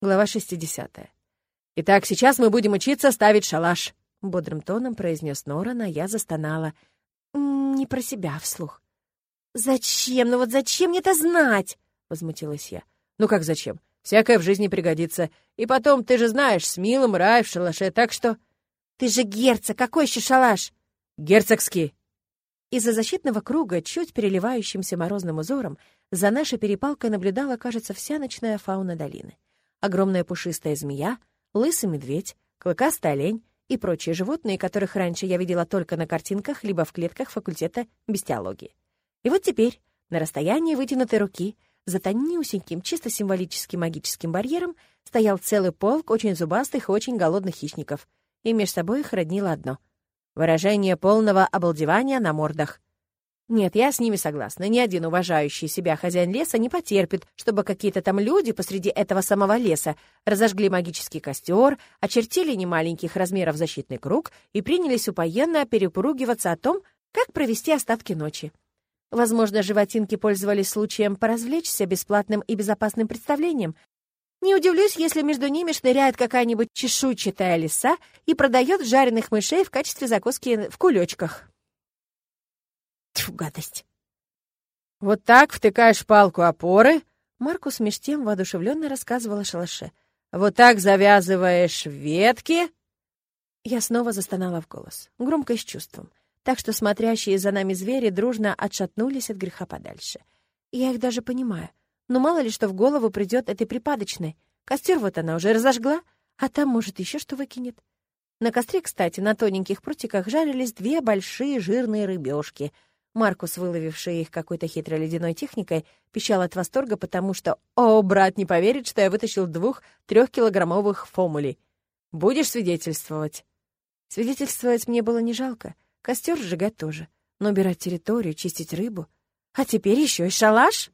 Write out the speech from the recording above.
Глава 60. «Итак, сейчас мы будем учиться ставить шалаш», — бодрым тоном произнес Норан, а я застонала. «Не про себя вслух». «Зачем? Ну вот зачем мне это знать?» — возмутилась я. «Ну как зачем? Всякое в жизни пригодится. И потом, ты же знаешь, с милым рай в шалаше, так что...» «Ты же герцог, какой еще шалаш?» «Герцогский». Из-за защитного круга, чуть переливающимся морозным узором, за нашей перепалкой наблюдала, кажется, вся ночная фауна долины огромная пушистая змея, лысый медведь, клыкастый олень и прочие животные, которых раньше я видела только на картинках либо в клетках факультета бестиологии. И вот теперь, на расстоянии вытянутой руки, за тонюсеньким, чисто символическим магическим барьером стоял целый полк очень зубастых и очень голодных хищников, и между собой их роднило одно — выражение полного обалдевания на мордах — нет, я с ними согласна. Ни один уважающий себя хозяин леса не потерпит, чтобы какие-то там люди посреди этого самого леса разожгли магический костер, очертили немаленьких размеров защитный круг и принялись упоенно перепругиваться о том, как провести остатки ночи. Возможно, животинки пользовались случаем поразвлечься бесплатным и безопасным представлением. Не удивлюсь, если между ними шныряет какая-нибудь чешуйчатая лиса и продает жареных мышей в качестве закуски в кулечках. Гадость. Вот так втыкаешь палку опоры. Маркус меж тем воодушевленно рассказывал о шалаше. Вот так завязываешь ветки. Я снова застонала в голос, громко и с чувством, так что смотрящие за нами звери дружно отшатнулись от греха подальше. Я их даже понимаю. Но мало ли что в голову придет этой припадочной. Костер вот она уже разожгла, а там, может, еще что выкинет. На костре, кстати, на тоненьких прутиках жарились две большие жирные рыбешки — Маркус, выловивший их какой-то хитрой ледяной техникой, пищал от восторга, потому что «О, брат не поверит, что я вытащил двух трехкилограммовых фомулей. Будешь свидетельствовать?» Свидетельствовать мне было не жалко. Костер сжигать тоже. Но убирать территорию, чистить рыбу. А теперь еще и шалаш?